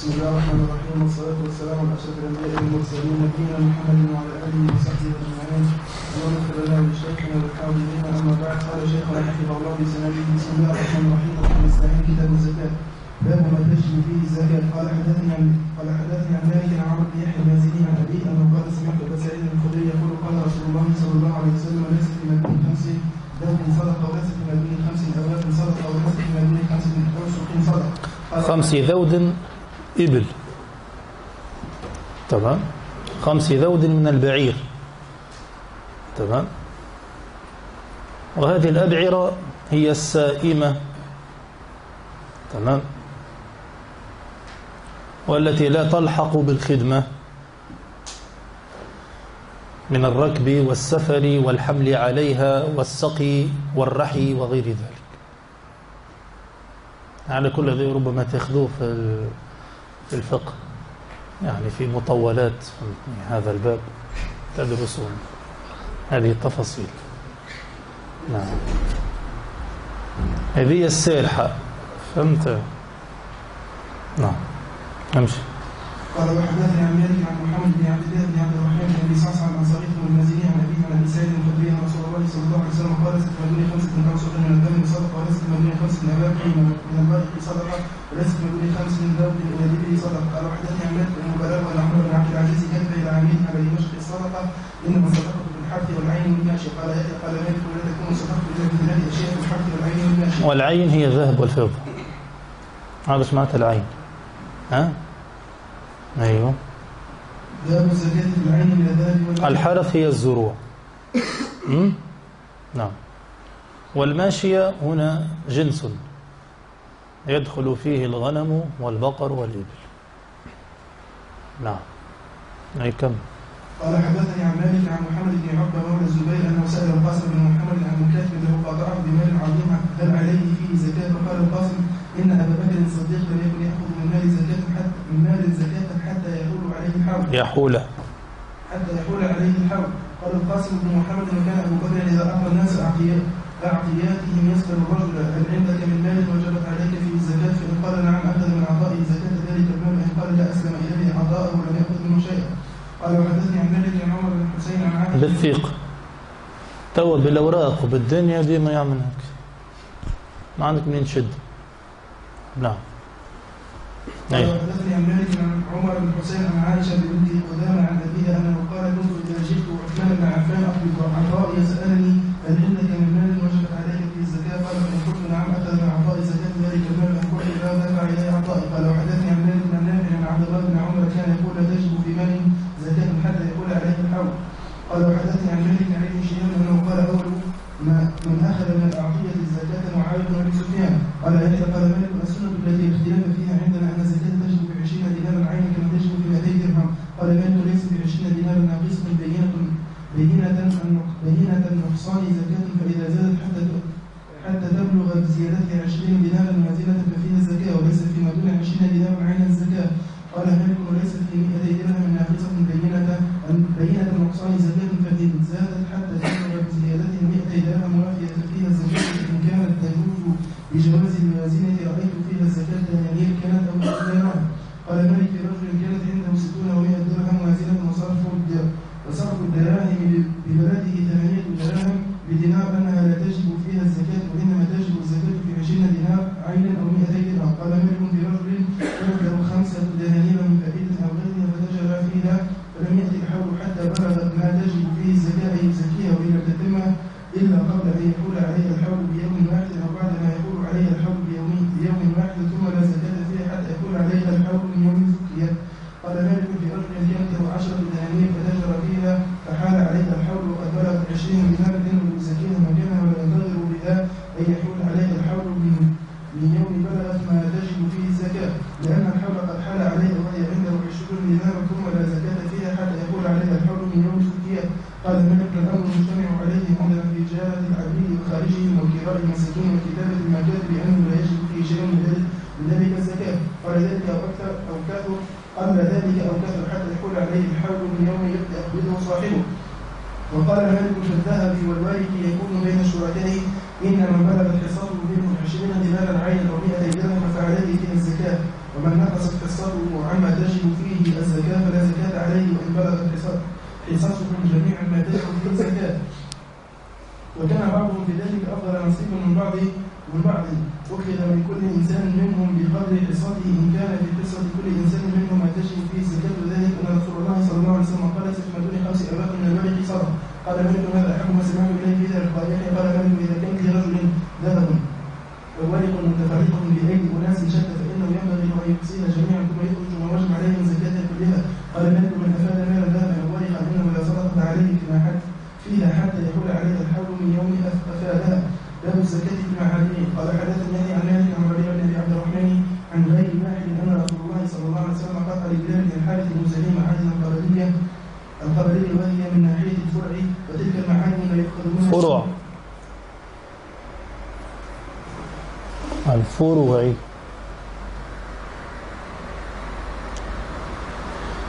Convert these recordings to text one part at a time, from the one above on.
بسم الله الرحمن الرحيم والصلاة والسلام على أشرف الأنبياء والمرسلين نبينا محمد وعلى آله وصحبه أجمعين. اللهم اغفر لنا ولشيخنا والحاضرين أما بعد قال شيخنا حفظه الله في سنده بسم الله الرحمن الرحيم وفي الإسلام كتاب الزكاة. باب ما تجب فيه الزكاة. قال حدثني عن قال حدثني عن مالك عن عمرو بن يحيى المازني عن أبي أنه قال سمعت أبا سعيد الخدري يقول قال رسول الله صلى الله عليه وسلم ليس في مدين خمس ذات صدقة وليس في مدين خمس أولاد صدقة وليس في مدين خمس أوسق صدقة. خمس ذود إبل. تمام؟ خمس ذود من البعير. تمام؟ وهذه الأبعرة هي السائمة. تمام؟ والتي لا تلحق بالخدمة. من الركب والسفر والحمل عليها والسقي والرحي وغير ذلك. على كل ذي ربما تاخذوه في في الفقه يعني في مطولات في هذا الباب تدرسون هذه التفاصيل. نعم. هذه السارحة فهمت؟ نعم. امشي قال وحدثني عن مالك عن محمد بن عبد الله بن عبد الرحمن بن ابي صعصع الانصاري ثم المازني عن أبيه عن أبي سعيد الخدري ان رسول الله صلى الله عليه وسلم قال ليست مدني خمسه من اوسط من الدم صدقه وليست مدني خمسه من الباقي من الباقي صدقه وليست مدني خمس من ذوب من الابل صدقه قال وحدثني عن مالك بن بلاغ وعن عمر بن عبد العزيز كتب إلى عميد على دمشق الصدقه انما الصدقه بالحرث والعين والماشي قال يحيى قال مالك ولا تكون صدقه الا من ثلاث اشياء الحرث والعين والماشي والعين هي الذهب والفضة. هذا معناتها العين. ها؟ أيوه. باب زكاه العين الحرث هي الزروع? نعم. والماشية هنا جنس. يدخل فيه الغنم والبقر والإبل. نعم. أي كم؟ قال حدثني عن مالك عن محمد بن عقبة مولى الزبير أنه سأل القاسم بن محمد عن مكاتب له قاطعه بمال عظيم هل عليه فيه زكاة؟ فقال القاسم إن أبا بكر الصديق لم يكن يأخذ من مال زكاة حتى من مال زكاة حتى يحول عليه الحول. يحول. حتى يحول عليه الحول. قال القاسم بن محمد وكان أبو بكر إذا اعطى الناس أعطياتهم يسأل الرجل هل عندك من مال وجبت عليك فيه الزكاه فان قال نعم اخذ من عطائه زكاه ذلك المال وان قال لا اسلم اليه عطاءه ولم ياخذ منه شيئا قال وحدثني عن مالك عن عمر بن حسين عن بالثيق توا بالأوراق وبالدنيا ديما يعمل هيك ما عندك منين تشد. نعم. قال أي. وحدثني عن مالك عن عمر بن حسين عن عائشة بنت قدامه عن أبيها أنه قال كنت اذا جئت عثمان بن عفان سالني هل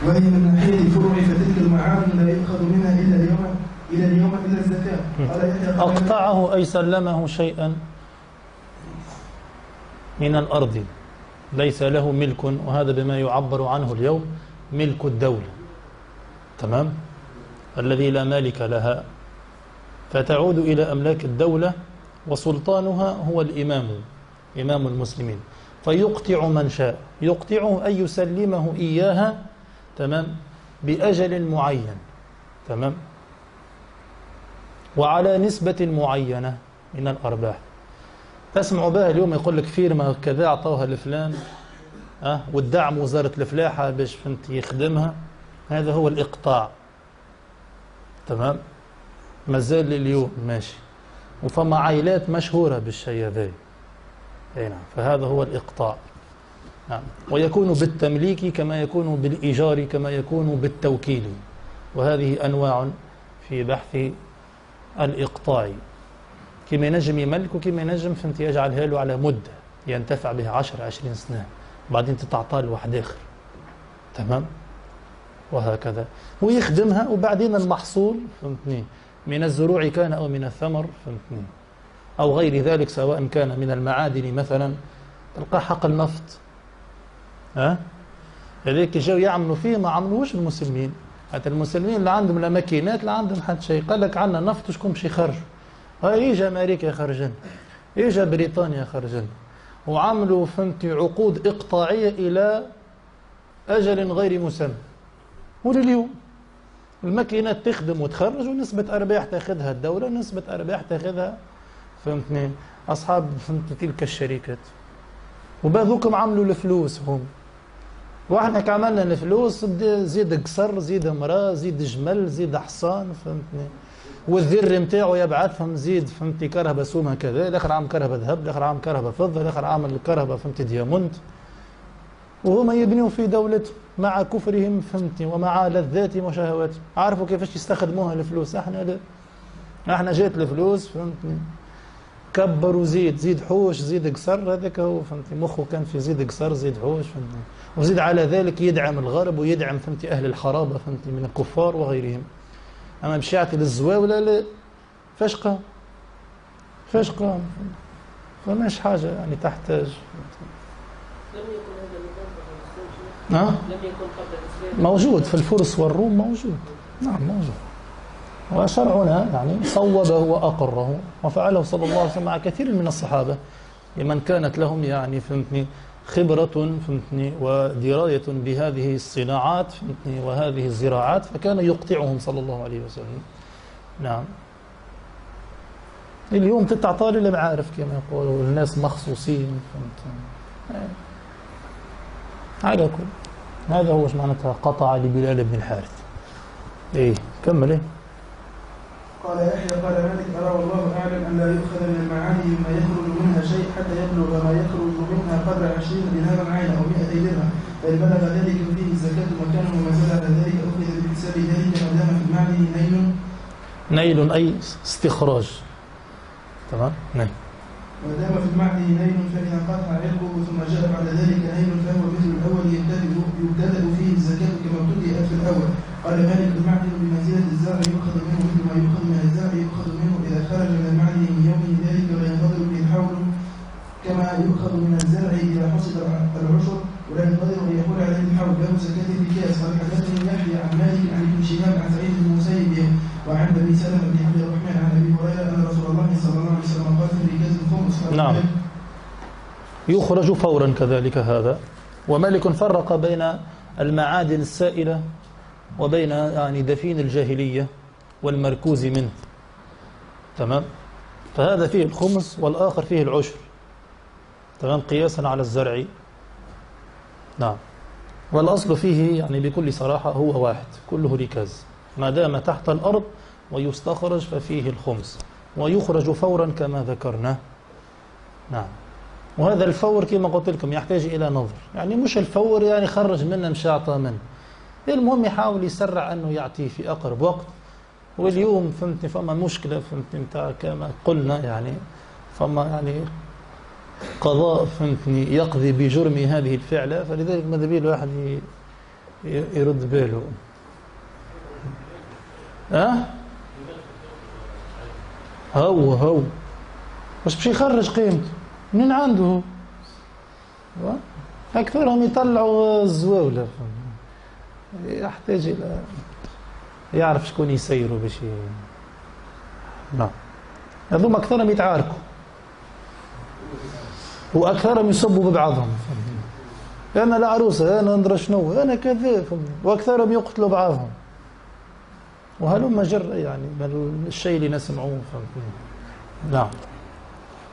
وهي من ناحية الفروع فتلك المعادن لا يؤخذ منها إلا اليوم إلى اليوم إلا الزكاة. أقطعه أي سلمه شيئا من الأرض. ليس له ملك وهذا بما يعبر عنه اليوم ملك الدولة. تمام؟ الذي لا مالك لها. فتعود إلى أملاك الدولة وسلطانها هو الإمام إمام المسلمين. فيقطع من شاء. يقطعه أي يسلمه إياها تمام؟ بأجل معين تمام؟ وعلى نسبة معينة من الأرباح. تسمع بها اليوم يقول لك فيرما كذا أعطوها لفلان. أه؟ والدعم وزارة الفلاحة باش فهمت يخدمها. هذا هو الإقطاع. تمام؟ مازال اليوم ماشي. وفما عائلات مشهورة بالشيء هذا. نعم فهذا هو الإقطاع. نعم. ويكون بالتمليك كما يكون بالإيجار كما يكون بالتوكيل. وهذه أنواع في بحث الإقطاع. كما ينجم يملك وكما ينجم فهمت يجعلها له على مدة ينتفع بها 10 20 سنة. بعدين تتعطى له واحد آخر. تمام؟ وهكذا. ويخدمها وبعدين المحصول فهمتني؟ من الزروع كان أو من الثمر فهمتني؟ أو غير ذلك سواء كان من المعادن مثلا. تلقى حق النفط. ها؟ هذيك جاو يعملوا فيه ما عملوش المسلمين. حتى المسلمين اللي عندهم لا ماكينات لا عندهم حتى شيء. قال لك عندنا نفط شكون باش يخرجوا هاي اجى أمريكا يخرجن. اجى بريطانيا يخرجن. وعملوا فهمتي عقود إقطاعية إلى أجل غير مسمى. ولليوم الماكينات تخدم وتخرج ونسبة أرباح تاخذها الدولة ونسبة أرباح تاخذها فهمتني؟ أصحاب فهمت تلك الشركات. وبذوكم عملوا الفلوس هم. وإحنا كعملنا الفلوس زيد قصر زيد مرأة زيد جمل زيد حصان فهمتني؟ والذر نتاعو يبعثهم زيد فهمتي كرهبة سومة كذا الآخر عام كرهبة ذهب الآخر عام كرهبة فضة الآخر عام الكرهبة فهمتي ديامونت وهما يبنيوا في دولتهم مع كفرهم فهمتني؟ ومع لذاتهم وشهواتهم. عارفوا كيفاش يستخدموها الفلوس؟ إحنا لا. إحنا جات الفلوس فهمتني؟ كبر وزيد زيد حوش زيد قصر هذاك هو فهمتي مخه كان في زيد قصر زيد حوش فهمتني. وزيد على ذلك يدعم الغرب ويدعم فهمتي أهل الحرابة فهمتي من الكفار وغيرهم. أما باش يعطي للزواوله لا. فاش قام فاش قام فماش حاجة يعني تحتاج. لم يكن هذا لم يكن قبل موجود في الفرس والروم موجود. نعم موجود. وشرعنا يعني صوبه وأقره وفعله صلى الله عليه وسلم مع كثير من الصحابة لمن كانت لهم يعني فهمتني خبرة فهمتني ودراية بهذه الصناعات فهمتني وهذه الزراعات فكان يقطعهم صلى الله عليه وسلم. نعم. اليوم تتعطى للمعارف كما يقولوا الناس مخصوصين فهمت على كل. هذا هو معناتها؟ قطع لبلال بن الحارث. إيه كمل إيه. قال يحيى قال مالك أرى والله أعلم أن لا يؤخذ من المعاني مما يخرج منها شيء حتى يبلغ ما يخرج منها قدر عشرين درهما عينا أو مئتي درهم. فإن بلغ ذلك فيه الزكاة مكانه وما زال على ذلك أخذ بحساب ذلك ما دام في المعدن نيل. نيل أي استخراج. تمام؟ نعم. ما دام في المعدن نيل فإذا انقطع عرقه ثم جاء بعد ذلك نيل فهو مثل الأول يبتدئ يبتدأ فيه الزكاة كما ابتدأت في الأول. قال مالك المعدن بمنزلة الزرع يؤخذ منه مثل ما يؤخذ من الزرع يؤخذ منه إذا خرج من المعدن من يومه ذلك ولا ينتظر به الحول كما يؤخذ من الزرع إذا حصد العشر ولا ينتظر ان يقول باب زكاة الركاز قال حدثني يحيى عن مالك عن ابن شهاب عن سعيد بن المسيب وعن ابي سلمة بن عبد الرحمن عن أبي هريرة أن رسول الله صلى الله عليه وسلم قال في الركاز الخمس. نعم. يخرج فورا كذلك هذا. ومالك فرق بين المعادن السائلة وبين يعني دفين الجاهلية والمركوز منه. تمام؟ فهذا فيه الخمس والآخر فيه العشر. تمام؟ قياسا على الزرع. نعم. والأصل فيه يعني بكل صراحة هو واحد كله ركاز. ما دام تحت الأرض ويستخرج ففيه الخمس ويخرج فورا كما ذكرنا نعم. وهذا الفور كما قلت لكم يحتاج إلى نظر. يعني مش الفور يعني خرج منه مش أعطى منه. المهم يحاول يسرع أنه يعطيه في أقرب وقت. واليوم فهمتني فما مشكلة فهمتني متاع كما قلنا يعني فما يعني قضاء فهمتني يقضي بجرم هذه الفعلة فلذلك ماذا بيه الواحد يرد باله ها هو هو بس باش يخرج قيمته منين عنده؟ و- أكثرهم يطلعوا الزواولة. يحتاج إلى يعرف شكون يسيروا باش. نعم هذوما أكثرهم يتعاركوا وأكثرهم يصبوا ببعضهم. فهمتني. أنا العروسة أنا ندرى شنو أنا كذا. وأكثرهم يقتلوا بعضهم. وهلم جر يعني الشيء اللي نسمعوه. نعم.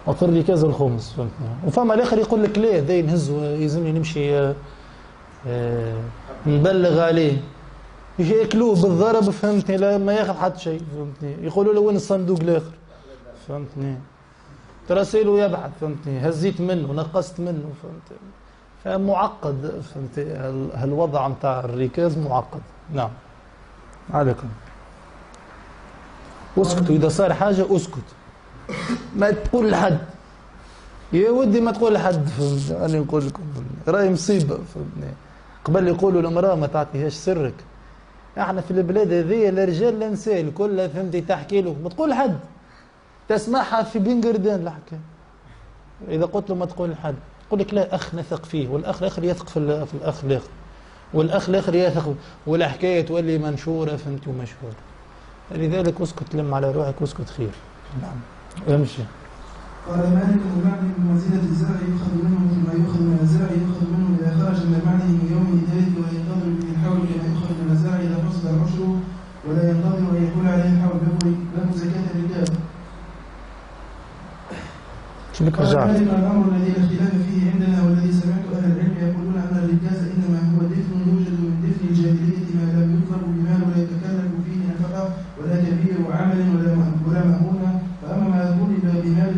وفي الركاز الخمس. فهمتني وفما الآخر يقول لك ليه؟ ذي نهز يلزمني نمشي آه، آه، نبلغ عليه. يأكلوه بالضرب فهمتني لا ما ياخذ حتى شيء فهمتني. يقولوا له وين الصندوق الآخر؟ فهمتني. تراسيله يبعث فهمتني؟ هزيت منه نقصت منه فهمتني؟ فمعقد فهمتي هال- هالوضع نتاع الركاز معقد؟ نعم. عليكم. اسكتوا اذا صار حاجة اسكت. ما تقول لحد. يا ودي ما تقول لحد فهمتني؟ أنا نقول لكم رأي مصيبة فهمتني؟ قبل يقولوا المراه ما تعطيهاش سرك. إحنا في البلاد هذه الرجال لا نسال كلها فهمتي تحكي له ما تقول لحد. تسمعها في بنقردان الحكاية إذا قلت له ما تقول لحد يقول لك لا أخ نثق فيه والأخ الآخر يثق في, ال- في الأخ الآخر والأخ الآخر يثق والحكاية تولي منشورة فهمتي ومشهوره لذلك اسكت لم على روحك واسكت خير. نعم. امشي. قال مالك المعنى من وزينة الزرع يؤخذ منه مثل ما يؤخذ من الزرع يؤخذ منه إذا خرج من المعنى من يوم ذلك ولا ينتظر به الحول كما يؤخذ من الزرع إذا حصد العشر ولا ينتظر أن يكون عليه الحول له زكاة الرجال. شو بك قال رجعت الأمر الذي لا خلاف فيه عندنا والذي سمعت أهل العلم يقولون أن الرجاز إنما هو دفن يوجد من دفن الجاهلية ما لم بمال ولا فيه نفقة ولا كبير عمل ولا ولا فأما ما ضرب بمال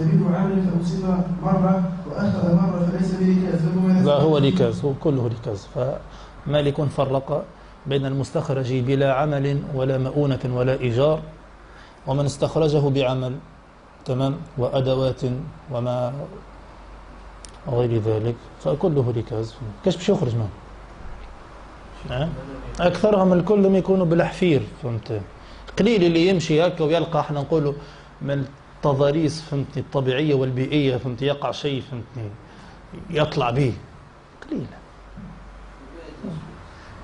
كبير عمل فأصيب مرة وأخذ مرة فليس بركاز. لا هو ركاز هو كله ركاز. فمالك فرق بين المستخرج بلا عمل ولا مؤونة ولا إيجار ومن استخرجه بعمل. تمام وأدوات وما غير ذلك فكله ركاز كيش باش يخرج منه نعم. أكثرهم الكل يكونوا بالحفير فهمت؟ قليل اللي يمشي هكا ويلقى إحنا نقولوا من التضاريس فهمتني؟ الطبيعية والبيئية فهمت يقع شيء فهمتني؟ يطلع به. قليل.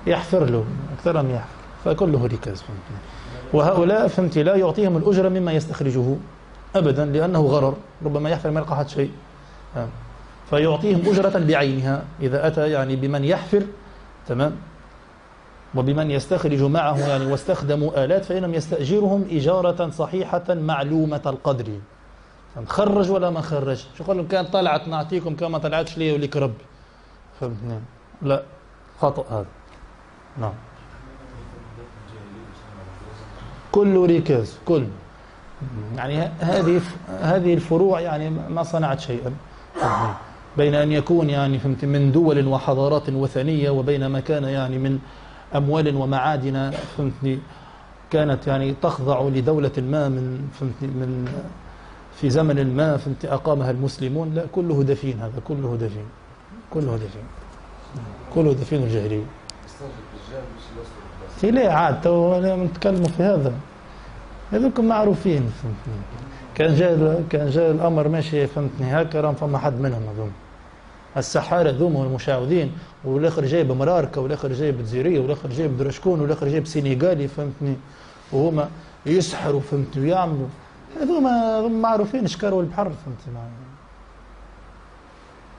يحفر له. أكثرهم يحفر. فكله ركاز فهمتني؟ وهؤلاء فهمتي لا يعطيهم الأجرة مما يستخرجه. أبدا لأنه غرر ربما يحفر ما يلقى شيء. فيعطيهم أجرة بعينها. إذا أتى يعني بمن يحفر تمام وبمن يستخرج معه يعني واستخدموا آلات فإنهم يستأجرهم إجارة صحيحة معلومة القدر؟ خرج ولا ما خرج؟ شو يقول لهم؟ كان طلعت نعطيكم كما طلعتش لي ولك ربي فهمتني لا خطأ هذا. نعم. كل ركاز كل. يعني هذه هذه الفروع يعني ما صنعت شيئا؟ بين أن يكون يعني فهمت من دول وحضارات وثنية وبين ما كان يعني من أموال ومعادن فهمتني كانت يعني تخضع لدولة ما من فهمتني من في زمن ما فهمت أقامها المسلمون. لا كله دفين هذا كله دفين كله دفين كله دفين الجاهلية. في ليه عاد تو نتكلموا في هذا. هذوكم معروفين. فهمتني كان جاء كان جاء الأمر ماشي فهمتني. هكا راهم فما حد منهم هذوم السحارة ذوم المشعوذين والآخر جايب مراركة والآخر جايب جزيرية والآخر جايب درشكون والآخر جايب سينيغالي فهمتني. وهما يسحروا فهمتني ويعملوا. هذوما هذوما معروفين شكاروا البحر فهمتني.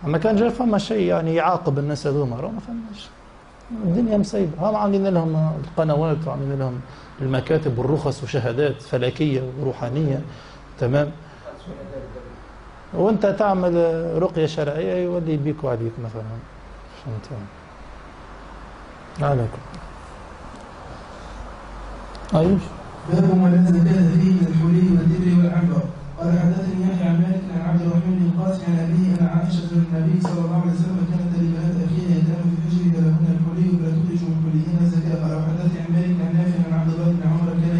أما كان جاي فما شيء يعني يعاقب الناس هذوما راه ما فماش الدنيا مسيبة هم عاملين لهم القنوات وعاملين لهم المكاتب والرخص وشهادات فلكية وروحانية. تمام؟ وانت تعمل رقية شرعية يولي بيك وعليك مثلا. فهمت؟ عليكم. أيوش باب ما لا زكاة فيه من الحلي والدبر والعنبر. قال حدثني يحيى عن مالك عن عبد الرحمن بن القاسم عن أبيه أن عائشة النبي صلى الله عليه وسلم كانت لبنات أخيها يتام في حجره فلهن الحلي فلا تخرج من حليهن زكاة قال وحدثني عن مالك عن نافع عن عبد الله بن عمر كان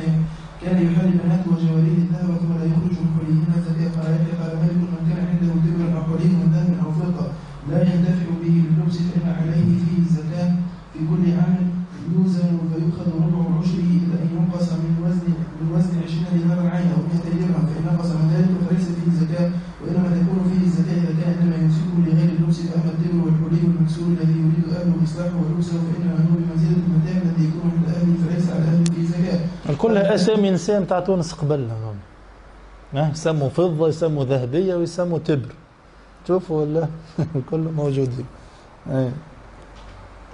كان يحل بناته وجواريه الذهب ثم لا يخرج من حليهن زكاة قال يحيى قال مالك من كان عنده دبر أو حلي من ذهب أو فضة لا ينتفع به باللبس فإن عليه فيه الزكاة في كل عام يوزن فيؤخذ ربع عشره إلى أن ينقص من وزن من وزن 20 دينارا عين أو 100 درهم فإن نقص من ذلك فليس فيه زكاة وإنما تكون فيه الزكاة إذا كان إنما يمسكه لغير اللبس فأما الدبر والحلي والمكسور الذي يريد أهله إصلاحه ولبسه فإنما هو بمنزلة المتاع الذي يكون عند أهله فليس على أهله فيه زكاة. كلها أسامي نساء تاع تونس. ها يسموا فضة يسموا ذهبية ويسموا تبر. شوفوا ولا؟ كله موجودين. أي.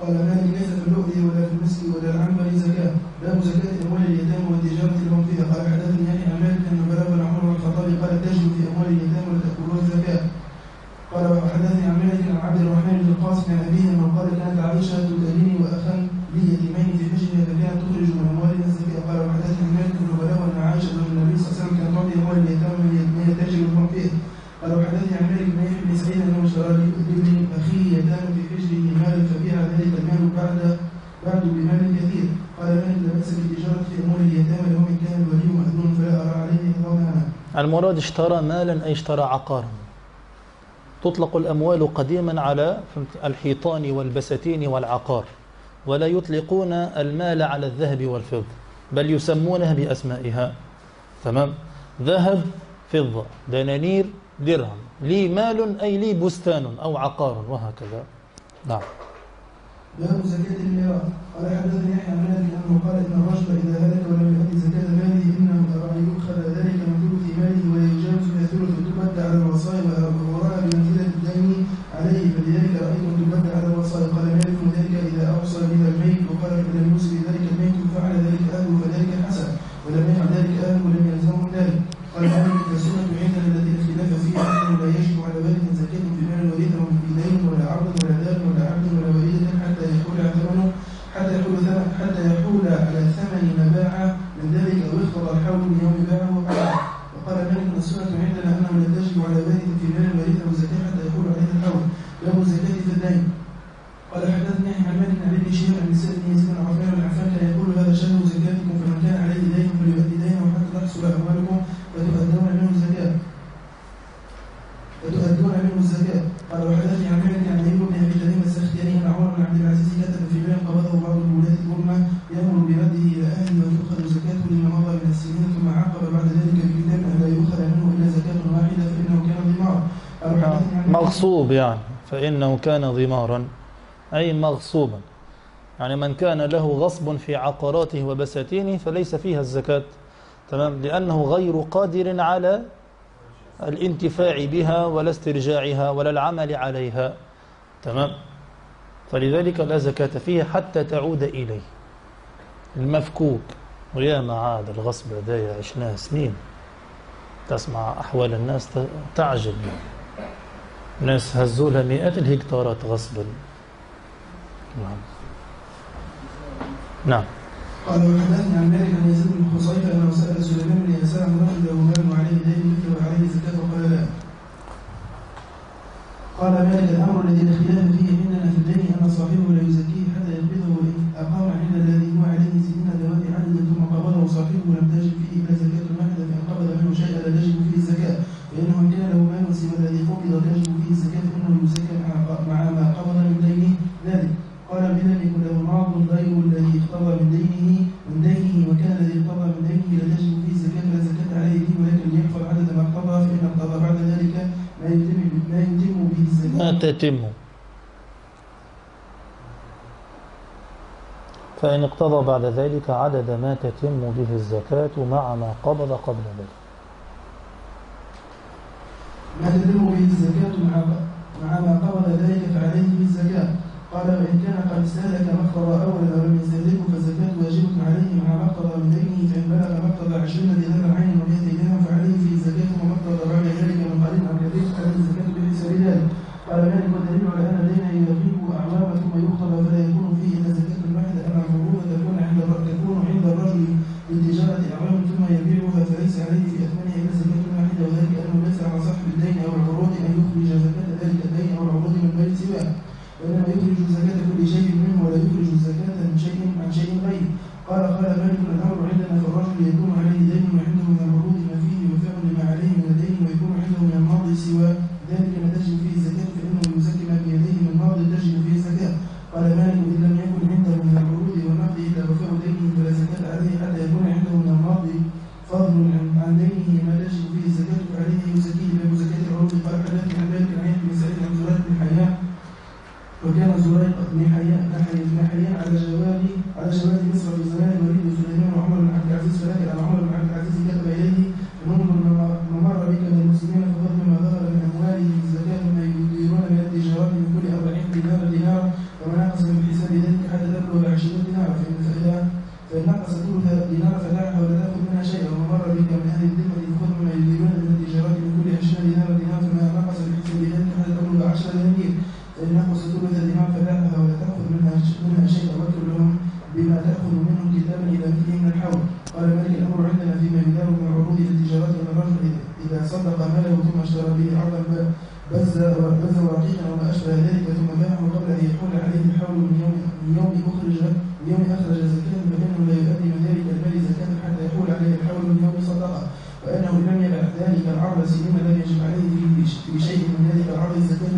قال مالك ليس في اللؤلؤ ولا في المسك ولا العنبر زكاة. باب زكاة أموال اليتامى والتجارة لهم فيها. قال حدثني يحيى عن مالك أن بلاغ بن عمر بن الخطاب قال تجد في أموال اليتامى ولا تأكلوها زكاة. قال وحدثني عن مالك عن عبد الرحمن بن القاسم عن أبيه أنه قال كانت عائشة تدلني وأخا لي يتيمين في حجرها فكانت تخرج من أموالنا الزكاة قال وحدثني عن مالك أنه بلاغ أن عائشة زوج النبي صلى الله عليه وسلم كانت تعطي أموال اليتامى من يتاجر لهم فيه قال وحدثني عن مالك بن يحيى بن سعيد انه اشترى لابن اخيه يتام في حجره مالا فبيع ذلك المال بعد بعد بمال كثير قال مالك لا باس بالتجاره في اموال اليتامى لهم ان كان الولي مأذون فلا ارى عليه حرمانا المراد اشترى مالا أي اشترى عقارا. تطلق الأموال قديما على الحيطان والبساتين والعقار ولا يطلقون المال على الذهب والفضة بل يسمونها بأسمائها. تمام؟ ذهب فضة دنانير درهم. لي مال أي لي بستان أو عقار وهكذا. نعم. باب زكاة الميراث قال حدثني يحيى عن انه قال إن الرجل إذا هلك ولم يؤدي زكاة ماله إنه يؤخذ ذلك من ثلث ماله ولا يجاوز إلى ثلث تبدى على الوصايا وراء بمنزلة الدين عليه. فلذلك رايتم تبدى على الوصايا. قال مالك ذلك إذا أوصى بها الميت وقال لم يوصي بذلك الميت فعل ذلك اهله فذلك حسن ولم يفعل ذلك اهله ولم يلزمه ذلك. قال مالك السنة عندنا التي الخلاف فيها انه لا يجب على والد زكاة في مال الوريث أو في دين ولا عبد ولا دار ولا عبد ولا وليدة حتى يحول ثمنه حتى يحول حتى يحول على ثمن ما باع من ذلك أو يخطر الحول من يوم باعه وقال وقال مالك السنة عندنا انه لا تجب على والد في مال الوريث أو زكاة حتى يحول عليه الحول باب الزكاة في الدين قال حدثني يحيى عن مالك عن ابن شهاب عن سيدنا يزيد بن عفان بن عفان كان يقول هذا شهر زكاتكم فمن كان عليه دين فليؤدي دينه حتى تحصل اموالكم فتؤدون منه الزكاة فتؤدون منه الزكاة قال وحدثني عن مالك عن ايوب بن ابي تميم السختياني ان عمر بن عبد العزيز كتب في مال قبضه بعض الولاة الأمة يأمر برده إلى أهله وتؤخذ زكاته لما مضى من السنين ثم عقب بعد ذلك بكتاب أن لا يؤخذ منه إلا زكاة واحدة فإنه كان ضمار قال وحدثني عن مغصوب يعني فإنه كان ضمارا أي مغصوبا. يعني من كان له غصب في عقاراته وبساتينه فليس فيها الزكاة. تمام؟ لأنه غير قادر على الانتفاع بها ولا استرجاعها ولا العمل عليها. تمام؟ فلذلك لا زكاة فيها حتى تعود إليه. المفكوك. ويا ما عاد الغصب هذايا عشناه سنين. تسمع أحوال الناس تعجب. ناس هزوا لها مئات الهكتارات غصبا. نعم. نعم. قال وحدثني عن مالك عن يزيد بن خصيفة أنه سأل سليمان بن يسار عن رجل له مال وعليه دين مثله وعليه زكاة وقال لا. قال مالك الأمر الذي لا خلاف فيه عندنا في الدين أن صاحبه لا يزكيه حتى يتم. فإن اقتضى بعد ذلك عدد ما تتم به الزكاة مع ما قبض قبل ذلك ما تتم به الزكاة مع ما قبل ذلك فعليه بالزكاة. قال وإن كان قد استهلك مقتضى أولا ولم يستهلكه فالزكاة واجبة عليه مع مقتضى من دينه فإن بلغ مقتضى عشرين دينار عين وبيت دينار فعليه في الزكاة ومقتضى ثم يخطب يوم أخرج زكاة فإنه لا يؤدي من ذلك المال زكاة حتى يقول عليه الحول من يوم صدقة وأنه لم يبعث ذلك العرض سليما لم يجب عليه في شيء من ذلك العرض زكاة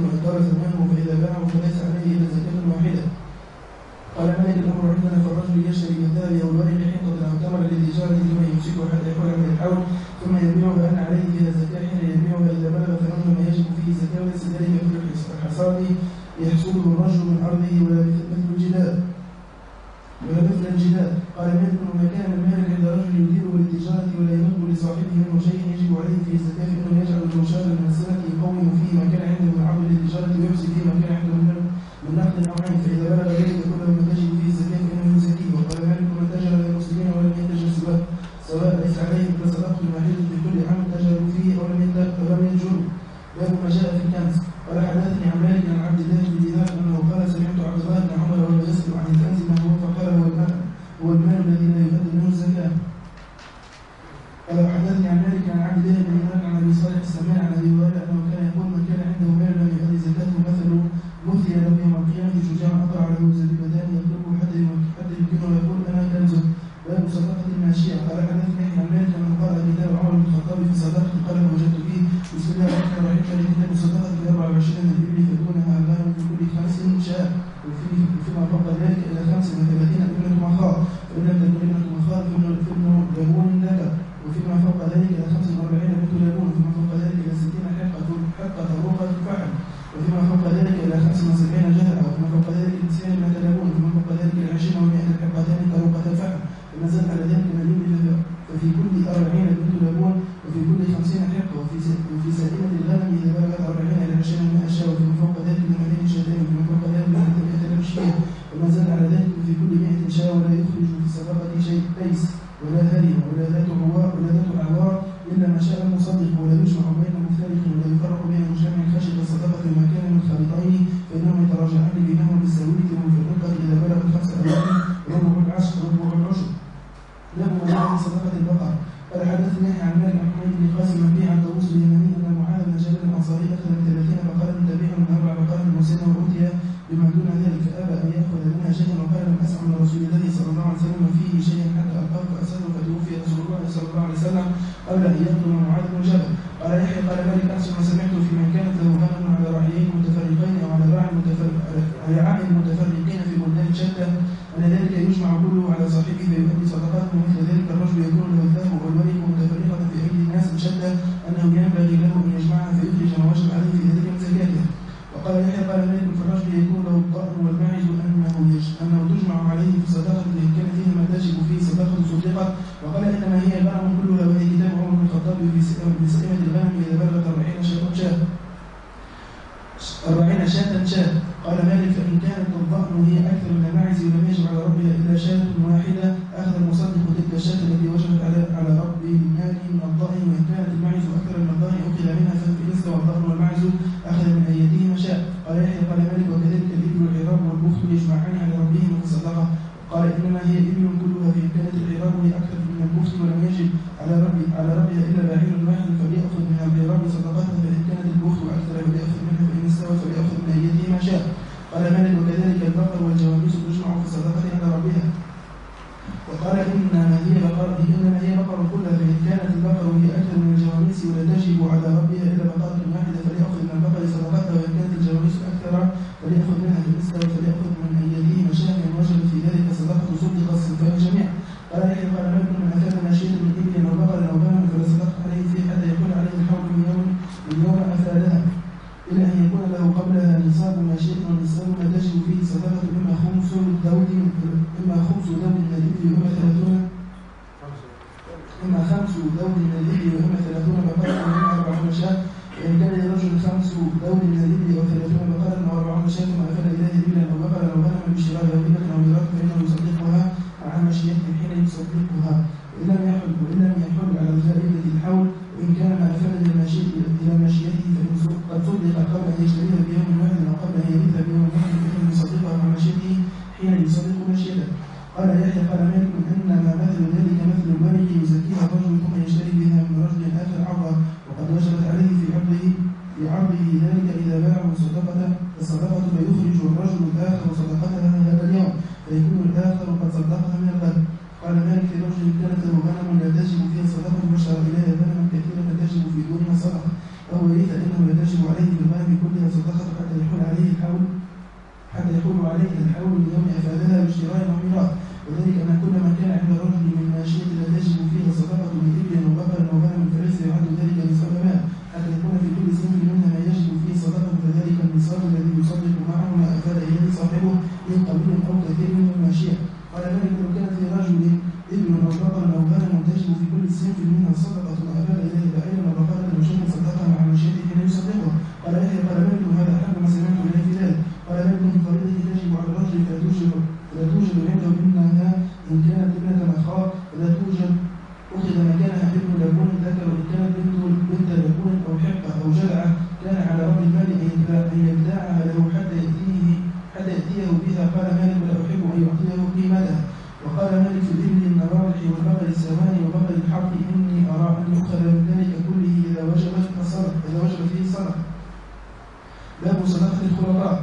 ولا يخرج في الصدقة شيء ليس. ولا هري ولا ذات هواء ولا ذات أعوار إلا ما شاء المصدق ولا يجمع بين المفترق ولا ملك الإبل النواقح والبقر الزمان وبقر الحرب إني أرى أن يؤخذ من ذلك كله إذا وجبت إذا وجب فيه صدقة باب صدقة الخلطاء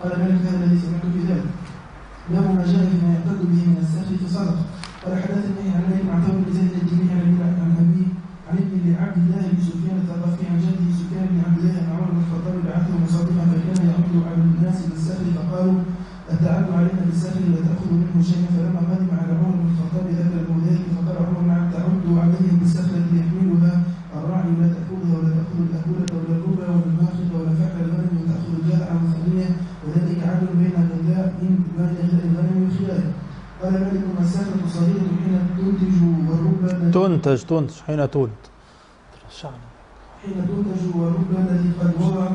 And 的 تنتج تنتج حين تولد. حين تنتج الذي قد وضع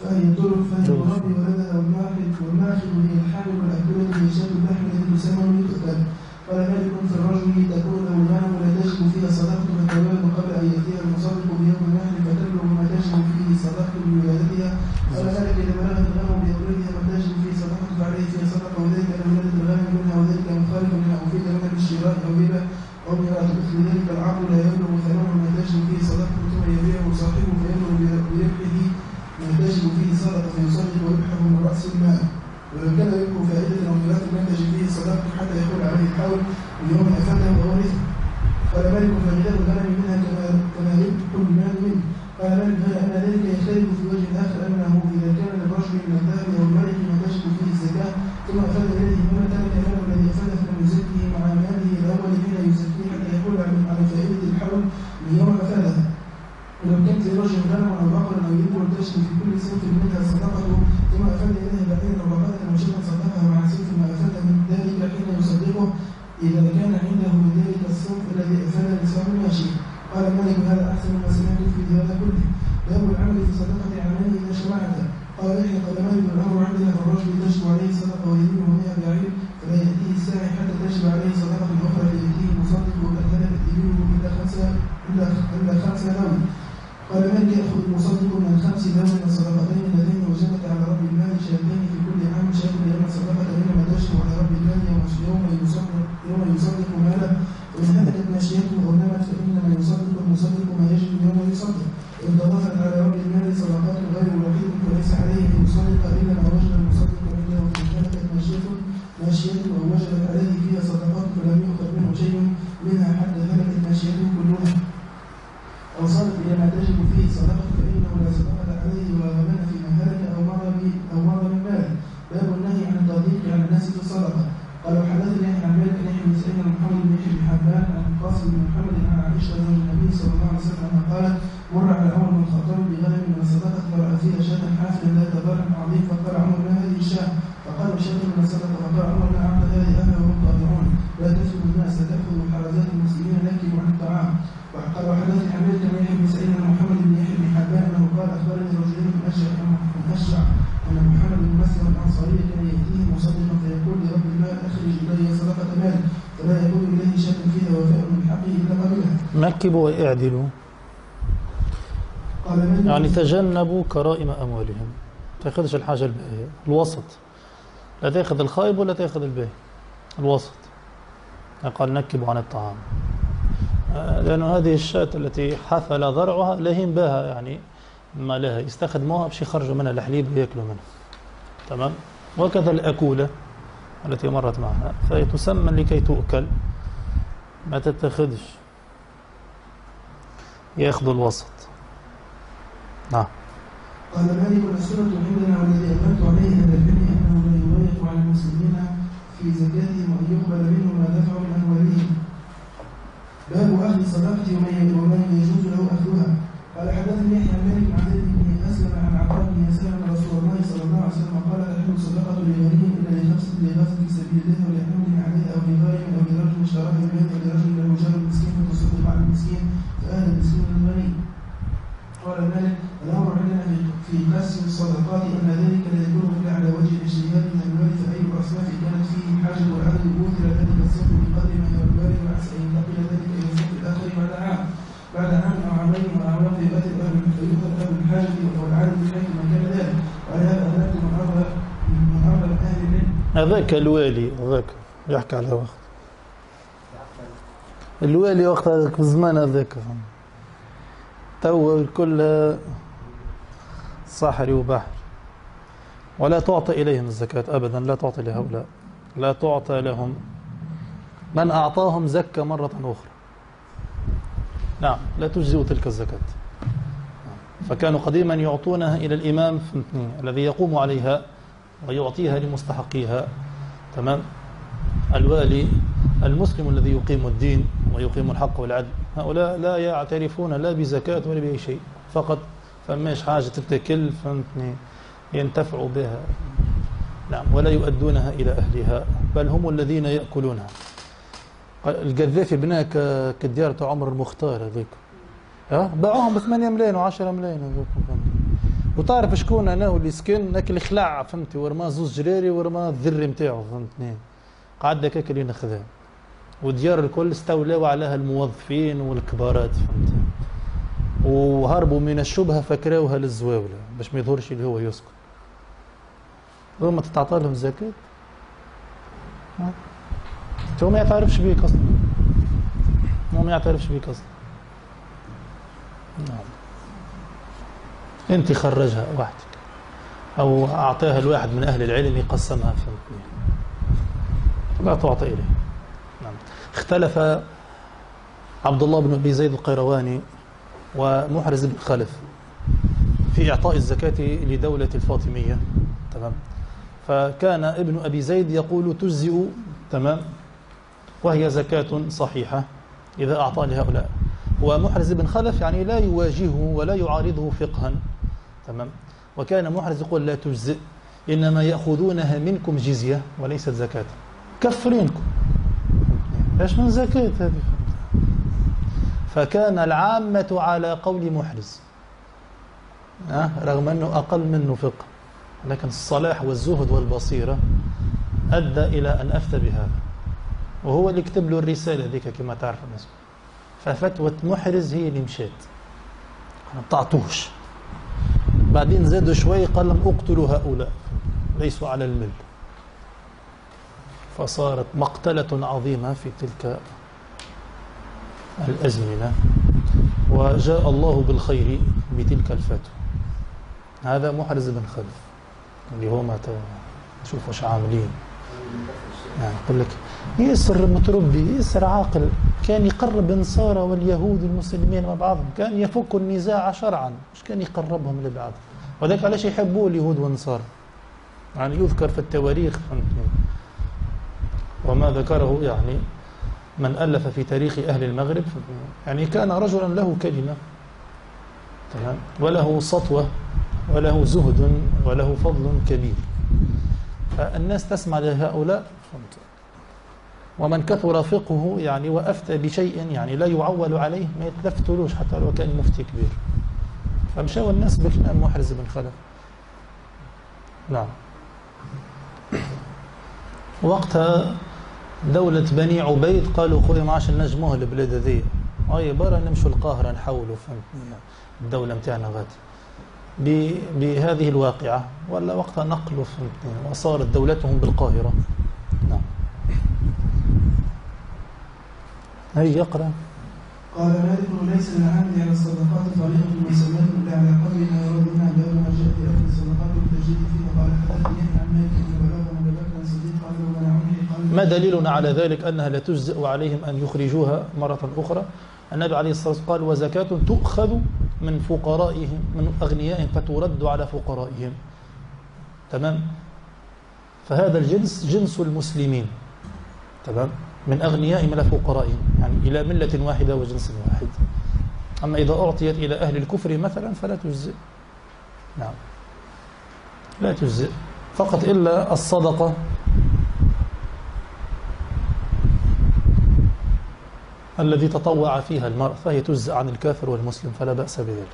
فهي تلف فهي تربي ولدها والماخذ والماخذ هي الحامل والأكلة هي شاة اللحم التي تسمى لتؤكل قال مالك في الرجل تكون له المال ولا تجب فيها صدقة فتولد قبل أن يأتيها المصدق بيوم النحر فتبلغ ما تجب فيه صدقة بولادتها قال مالك إذا بلغت الغنم بأولادها ما تجب فيه صدقة فعليه فيها صدقة وذلك أن ولادة الغنم منها وذلك مخالف منها أفيد منها بالشراء أو هبة أو ميراث مثل ذلك العقل لا يبلغ ثمن ما تجب فيه صدقة ثم يبيعه صاحبه فيبلغ بربحه ما تجب فيه صدقة فيصدق ربحه من رأس المال ولو كان يبلغ فائدة أو ميراث لم تجب فيه صدقة حتى يقول عليه الحول اليوم أفاده وورثه قال مالك فغذاء الغنم منها كما كما يبلغ المال منه قال مالك غير أن ذلك يختلف في وجه آخر أنه إذا كان للرجل من الذهب أو الملك ما تجب فيه الزكاة ثم أفاد إليه مما ترك ماله الذي أفاده فلم يزكيه مع ماله الأول حين يزكيه حتى يقول على فائدة الحول من يوم أفادها ولو كانت لرجل غنم أو بقر أو يبر تجري في كل صنف منها صدقته ثم أفاد إليه بعيرا أو بقرة أو شيئا صدقها مع صنف ما أفاد من ذلك حين يصدقه إذا كان عنده من ذلك الصنف الذي أفاد نصاب ماشي قال مالك هذا أحسن ما سمعت في هذا كله باب العمل في صدقة عمله شرعت قال يحيى قال مالك الأمر عندنا فالرجل تجب عليه صدقة ويمينه مئة بعير فلا يأتيه الساعي حتى تجب عليه صدقة أخرى فيأتيه المصدق وقد هلكت إبله إلا خمسة إلا خمسة نوم. قال مالك يأخذ المصدق من خمس نوم من الصدقتين اللذين وجبت على رب المال شاتين في كل عام شاة لأن الصدقة إنما تجب على رب المال يوم يصدق يوم يصدق ماله وإن هلكت ماشيته أو فإنما يصدق المصدق ما يجب يوم يصدق. وإن تضافت على رب المال صدقات غير وحيد فليس عليه أن يصدق إلا ما وجد المصدق عنده وإن ماشيته أو وجبت عليه فيها صدقات فلم يؤخذ منه شيء منها حتى هلكت ماشيته كلها. أو إلى ما تجب فيه صدقة فإنه لا صدقة عليه ولا ضمان فيما هلك أو مضى به- أو مضى من ماله باب النهي عن التضييق على الناس في الصدقة قال حدثني عن مالك بن يحيى بن سعيد بن محمد بن يحيى بن حبان عن القاسم بن محمد عن عائشة زوج النبي صلى الله عليه وسلم أنها قالت مر على عمر بن الخطاب بغنم من الصدقة فرأى فيها شاة حافلة ذات ضرع عظيم فقال عمر ما هذه الشاة؟ فقال شاة من الصدقة فقال عمر ما أعطى هذه أهلها وهم قادرون لا تسلب الناس تأخذ حرزات المسلمين لك عن الطعام وقال وحدثني حميد بن يحيى بن سعيد عن محمد بن يحيى بن حبان انه قال اخبرني رجلين من اشجع من اشجع ان محمد بن مسلم الانصاري كان ياتيه مصدقا فيقول لرب المال اخرج الي صدقه مال فلا يقول اليه شاة فيها وفاء من حقه الا نكبوا واعدلوا. يعني تجنبوا كرائم أموالهم. ما تأخذش الحاجة الباهية الوسط. لا تأخذ الخايب ولا تأخذ الباهي. الوسط. قال نكبوا عن الطعام. لأن هذه الشاة التي حفل ضرعها لهم بها يعني ما لها يستخدموها باش يخرجوا منها الحليب ويأكلوا منها. تمام؟ وكذا الأكولة التي مرت معها. فهي تسمى لكي تؤكل. ما تتخذش. ياخذوا الوسط. نعم. قال مالك السنة عندنا والذي أمنت عليه أن العلم أنه لا يضيق على المسلمين في زكاتهم وأن يقبل منهم ما دفعوا من أموالهم. باب أخذ الصدقة ومن يجوز له أخذها. قال حدثني يحيى مالك عن زيد بن أسلم عن عطاء بن يسار أن رسول الله صلى الله عليه وسلم قال تحل صدقة لغني إلا لخمسة في سبيل الله ولحمل عليه أو لغارم أو لرجل اشتراه بمال أو لرجل له جار مسكين فتصدق على المسكين فأهل المسكين للغني قال مالك الأمر عندنا في في قسم الصدقات أن ذلك لا يكون إلا على وجه الاجتهاد من المال فأي الأصناف كانت فيه حاجة والعدد أوثر ذلك الصنف بقدر ما هي الوارد وعسى أن ينتقل ذلك إلى الصنف الآخر بعد عام بعد عام أو عامين أو أعوام في بات أهل فيؤخذ أهل الحاجة والعدد حيث ما كان ذلك وعلى هذا أهلكت من أرض من أرض أهل العلم هذاك الوالي هذاك يحكي على وقت الوالي وقت هذاك في الزمان هذاك. تو الكل صحري وبحر. ولا تعطى إليهم الزكاة أبدا لا تعطى لهؤلاء. لا تعطى لهم. من أعطاهم زكى مرة أخرى. نعم لا تجزئ تلك الزكاة. فكانوا قديما يعطونها إلى الإمام فهمتني الذي يقوم عليها ويعطيها لمستحقيها. تمام؟ الوالي المسلم الذي يقيم الدين ويقيم الحق والعدل هؤلاء لا يعترفون لا بزكاة ولا بأي شيء فقط فماش حاجة تتكل فهمتني ينتفعوا بها. نعم ولا يؤدونها إلى أهلها بل هم الذين يأكلونها. القذافي بناها ك- كديار تاع عمر المختار هذيك. ها؟ باعوهم ب 8 ملايين و10 ملايين وتعرف شكون أنا واللي سكن؟ ذاك اللي خلع فهمتي ورمى زوز جراري ورمى الذري نتاعو فهمتني؟ قعد هكاك اللي نخذها وديار الكل استولوا عليها الموظفين والكبارات فهمت وهربوا من الشبهة فكراوها للزواولة باش ما يظهرش اللي هو يسكن. هما تتعطى لهم زكاة؟ هو ما يعترفش بيك أصلا. هو ما يعترفش بيك أصلا. نعم. انت خرجها وحدك. أو اعطاها الواحد من أهل العلم يقسمها فهمتني لا تعطى إليه. نعم. اختلف عبد الله بن أبي زيد القيرواني ومحرز بن خلف في إعطاء الزكاة لدولة الفاطمية. تمام. فكان ابن أبي زيد يقول تجزئ تمام وهي زكاة صحيحة إذا اعطى لهؤلاء ومحرز بن خلف يعني لا يواجهه ولا يعارضه فقها. تمام؟ وكان محرز يقول لا تجزئ إنما يأخذونها منكم جزية وليست زكاة. كفرينكم إيش من زكاة هذه؟ فكان العامة على قول محرز. أه؟ رغم أنه أقل منه فقه لكن الصلاح والزهد والبصيرة أدى إلى أن أفتى بهذا. وهو اللي كتب له الرسالة ذيك كما تعرف الناس. ففتوى محرز هي اللي مشات. ما تعطوش بعدين زادوا شوي قال لهم اقتلوا هؤلاء ليسوا على المل فصارت مقتلة عظيمة في تلك الأزمنة. وجاء الله بالخير بتلك الفتوى. هذا محرز بن خلف اللي هو ما تشوف وش عاملين. يعني يقول لك. ياسر متربي ياسر عاقل. كان يقرب النصارى واليهود والمسلمين مع بعضهم. كان يفك النزاع شرعا. مش كان يقربهم لبعض. وذلك علاش يحبوه اليهود والنصارى؟ يعني يذكر في التواريخ. وما ذكره يعني من ألف في تاريخ أهل المغرب. يعني كان رجلا له كلمة. تمام؟ وله سطوة وله زهد وله فضل كبير. فالناس تسمع لهؤلاء ومن كثر فقهه يعني وأفتى بشيء يعني لا يعول عليه ما يتلفتلوش حتى لو كان مفتي كبير. فمشاو الناس بالإمام محرز بن خلف. نعم. وقتها دولة بني عبيد قالوا خويا ما عادش نجموه البلاد ذي أي برا نمشوا القاهرة نحولوا فهمتني الدولة نتاعنا غادي. بهذه الواقعة. ولا وقتها نقلوا فهمتني. وصارت دولتهم بالقاهرة نعم هي يقرأ؟ قال مالك ليس للعامل على الصدقات طريقة مسمى إلا على قدر ما يراد منها باب ما جاء في أكل الصدقات والتجديد فيها قال حدثني عن مالك بن بلاغ بن بكر صديق قال ومنعوني قال ما دليلنا على ذلك؟ أنها لا تجزئ عليهم أن يخرجوها مرة أخرى. النبي عليه الصلاة والسلام قال وزكاة تؤخذ من فقرائهم من أغنيائهم فترد على فقرائهم. تمام؟ فهذا الجنس جنس المسلمين. تمام؟ من أغنيائهم إلى فقرائهم يعني إلى ملة واحدة وجنس واحد. أما إذا أعطيت إلى أهل الكفر مثلا فلا تجزئ. نعم. لا تجزئ. فقط إلا الصدقة. الذي تطوع فيها المرء فهي تجزأ عن الكافر والمسلم فلا بأس بذلك.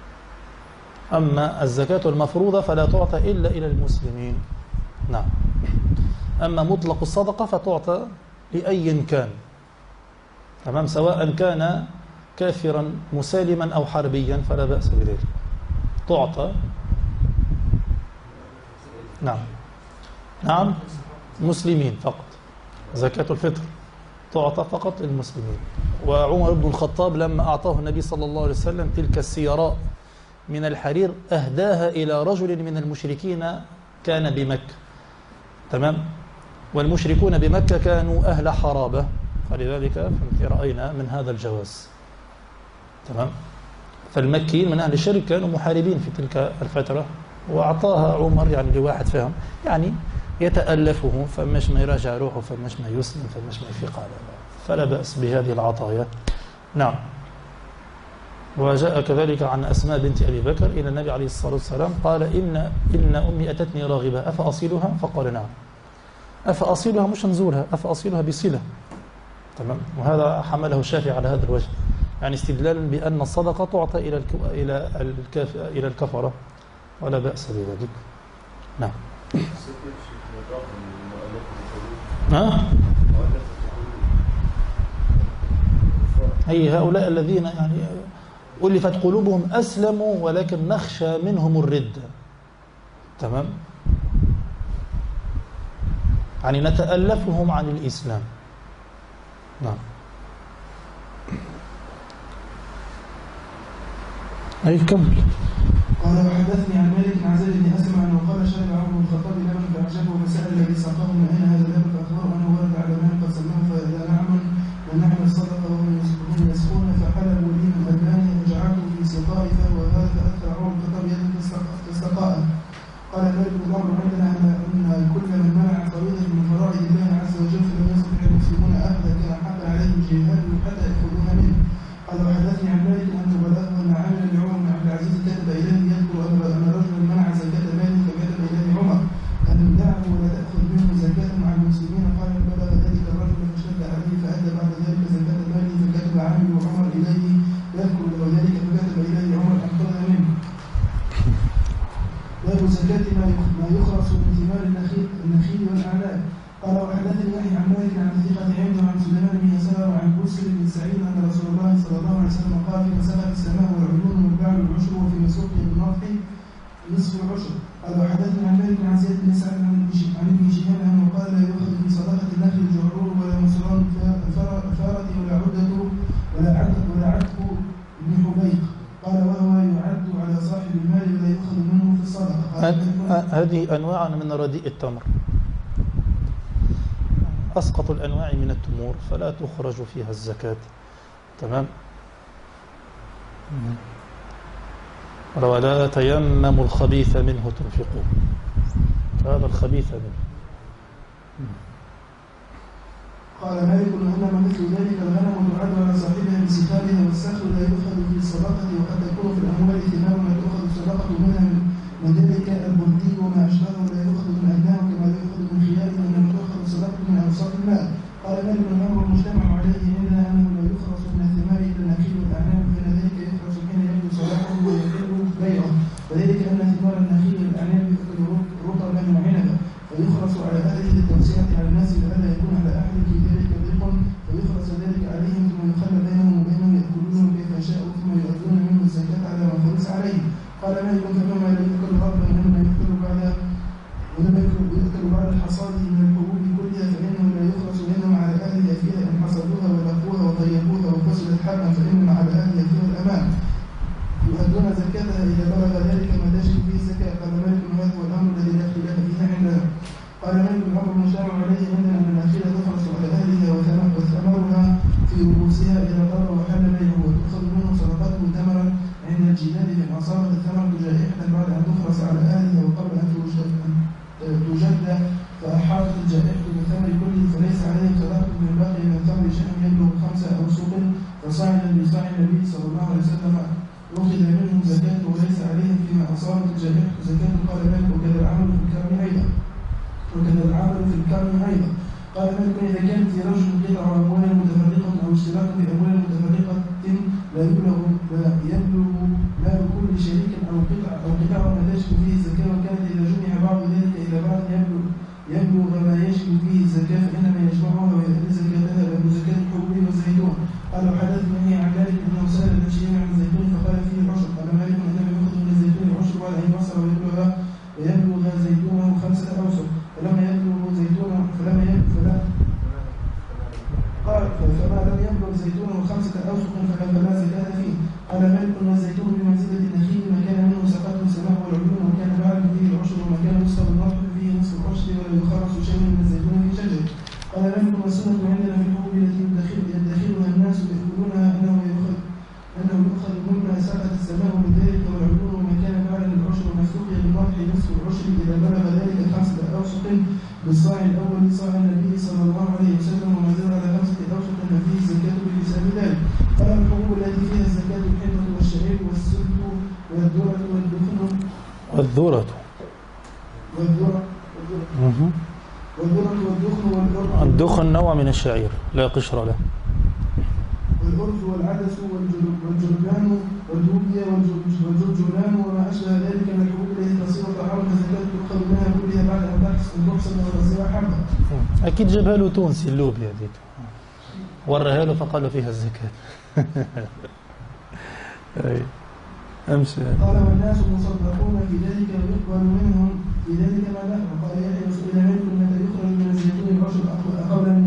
أما الزكاة المفروضة فلا تعطى إلا إلى المسلمين. نعم. أما مطلق الصدقة فتعطى لأي كان. تمام؟ سواء كان كافرا مسالما أو حربيا فلا بأس بذلك. تعطى. نعم. نعم؟ مسلمين فقط. زكاة الفطر. تعطى فقط للمسلمين. وعمر بن الخطاب لما أعطاه النبي صلى الله عليه وسلم تلك السيراء من الحرير أهداها إلى رجل من المشركين كان بمكة. تمام؟ والمشركون بمكة كانوا أهل حرابة. فلذلك رأينا من هذا الجواز. تمام؟ فالمكيين من أهل الشرك كانوا محاربين في تلك الفترة وأعطاها عمر يعني لواحد فهم. يعني يتألفه فمش ما يراجع روحه فمش ما يسلم فمش ما يفيق على فلا بأس بهذه العطايا. نعم. وجاء كذلك عن أسماء بنت أبي بكر إلى النبي عليه الصلاة والسلام قال إن, إن أمي أتتني راغبة أفأصيلها؟ فقال نعم. أفأصيلها مش نزولها أفأصيلها بصلة. تمام؟ وهذا حمله الشافعي على هذا الوجه. يعني استدلالا بأن الصدقة تعطى إلى إلى الكاف إلى الكفرة. ولا بأس بذلك. نعم. ها؟ أي هؤلاء الذين يعني ألفت قلوبهم أسلموا ولكن نخشى منهم الردة تمام؟ يعني نتألفهم عن الإسلام. نعم. أي كمل. قال وحدثني عن مالك عن زيد بن اسلم أنه قال شهد عمر بن الخطاب لما أعجبه فسأل الذي ساقه من أين هذا الذهب ما يخرص من ثمار النخيل والاعناب قال وحدثني يحيى عن مالك عن ثقة عند وعن سليمان بن يسار وعن بسر بن سعيد أن رسول الله صلى الله عليه وسلم قال في مسافة السماء والعيون والباع والعشر وفي مسوق النطح نصف العشر قال وحدثني عن مالك عن زيد بن سعد عن ابن شهاب أنه قال لا يؤخذ من صدقة النخل جعرور ولا مصران. فرى هذه أنواع من رديء التمر. أسقط الأنواع من التمور فلا تخرج فيها الزكاة. تمام؟ ولا تيمموا الخبيث منه تنفقوا هذا الخبيث منه. قال مالك وانما مثل ذلك الغنم تعد على صاحبها بستارها والسخر لا يؤخذ في الصدقه وقد تكون في الأموال ثمار لا تؤخذ الصدقه منها من ذلك hermano José. إذا كان قال مالك وكان العامل في الكرم أيضا. وكان العامل في الكرم أيضا. قال مالك إذا كانت رجل قطع أموال متفرقة أو اشتراك بأموال متفرقة لا يبلغ لا يبلغ مال كل شريك أو قطع أو قطع ما تجد فيه قشرة له والأرز والعدس والجرجان والدوبيا والجرجلان وما أشبه ذلك من الحبوب التي تصير طعام زكاة تؤخذ منها كلها بعد أن تحس تحصل وتصير حبة. أكيد جابها له تونسي اللوبيا هذيك. ورها له فقال فيها الزكاة. أي أمشي. قال والناس مصدقون في ذلك ويقبل منهم في ذلك ما دخل قال يحيى إلى منكم متى يخرج من الزيتون الرجل من